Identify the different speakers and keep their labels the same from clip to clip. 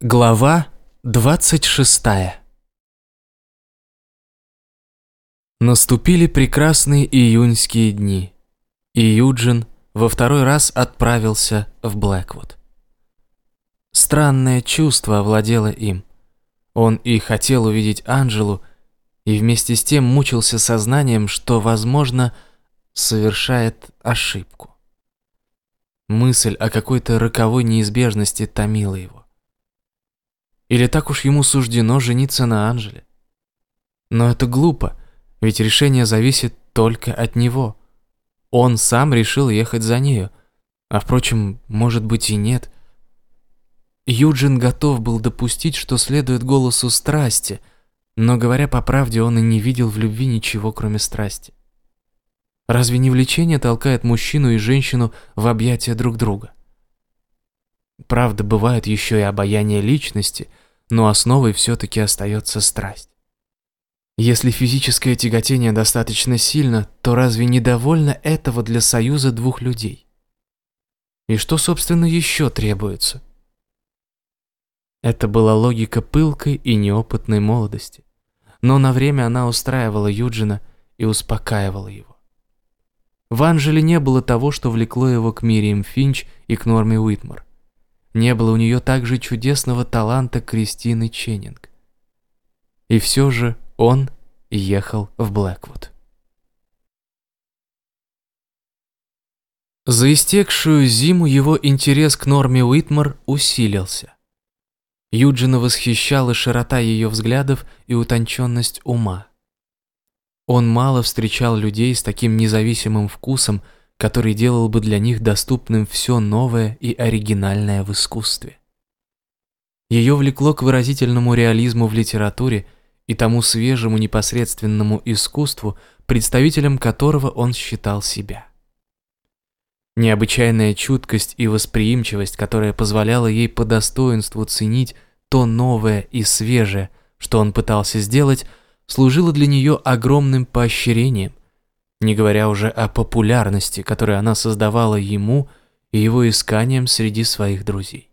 Speaker 1: Глава 26 Наступили прекрасные июньские дни, и Юджин во второй раз отправился в Блэквуд. Странное чувство овладело им. Он и хотел увидеть Анжелу, и вместе с тем мучился сознанием, что, возможно, совершает ошибку. Мысль о какой-то роковой неизбежности томила его. Или так уж ему суждено жениться на Анжеле? Но это глупо, ведь решение зависит только от него. Он сам решил ехать за нею, а впрочем, может быть и нет. Юджин готов был допустить, что следует голосу страсти, но, говоря по правде, он и не видел в любви ничего, кроме страсти. Разве не влечение толкает мужчину и женщину в объятия друг друга? Правда, бывает еще и обаяние личности, но основой все-таки остается страсть. Если физическое тяготение достаточно сильно, то разве недовольно этого для союза двух людей? И что, собственно, еще требуется? Это была логика пылкой и неопытной молодости. Но на время она устраивала Юджина и успокаивала его. В Анжеле не было того, что влекло его к Мириам Финч и к Норме Уитмар. Не было у нее также чудесного таланта Кристины Ченнинг. И все же он ехал в Блэквуд. За истекшую зиму его интерес к Норме Уитмар усилился. Юджина восхищала широта ее взглядов и утонченность ума. Он мало встречал людей с таким независимым вкусом, который делал бы для них доступным все новое и оригинальное в искусстве. Ее влекло к выразительному реализму в литературе и тому свежему непосредственному искусству, представителем которого он считал себя. Необычайная чуткость и восприимчивость, которая позволяла ей по достоинству ценить то новое и свежее, что он пытался сделать, служила для нее огромным поощрением, не говоря уже о популярности, которую она создавала ему и его исканиям среди своих друзей.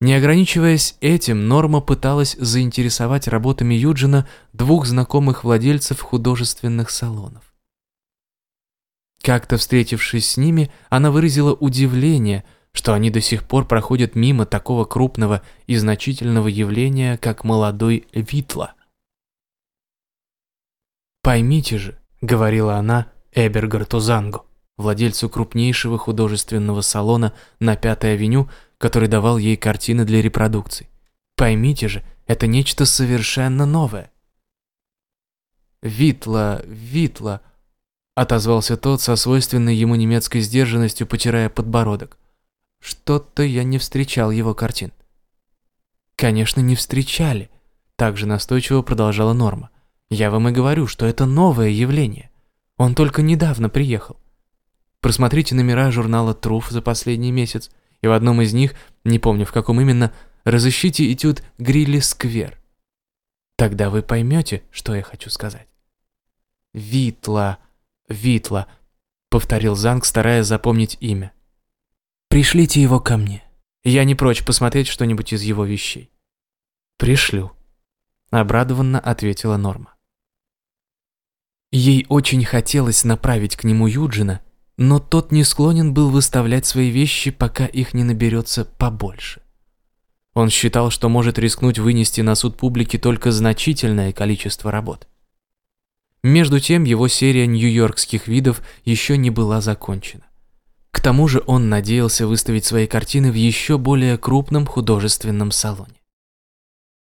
Speaker 1: Не ограничиваясь этим, Норма пыталась заинтересовать работами Юджина двух знакомых владельцев художественных салонов. Как-то встретившись с ними, она выразила удивление, что они до сих пор проходят мимо такого крупного и значительного явления, как молодой Витла. Поймите же, говорила она Эбергарту Зангу, владельцу крупнейшего художественного салона на Пятой авеню, который давал ей картины для репродукций. Поймите же, это нечто совершенно новое. «Витла, Витла», — отозвался тот со свойственной ему немецкой сдержанностью, потирая подбородок. «Что-то я не встречал его картин». «Конечно, не встречали», — также настойчиво продолжала Норма. Я вам и говорю, что это новое явление. Он только недавно приехал. Просмотрите номера журнала «Труф» за последний месяц, и в одном из них, не помню в каком именно, разыщите этюд «Грилли Сквер». Тогда вы поймете, что я хочу сказать. «Витла, Витла», — повторил Занг, стараясь запомнить имя. «Пришлите его ко мне. Я не прочь посмотреть что-нибудь из его вещей». «Пришлю», — обрадованно ответила Норма. Ей очень хотелось направить к нему Юджина, но тот не склонен был выставлять свои вещи, пока их не наберется побольше. Он считал, что может рискнуть вынести на суд публики только значительное количество работ. Между тем, его серия нью-йоркских видов еще не была закончена. К тому же он надеялся выставить свои картины в еще более крупном художественном салоне.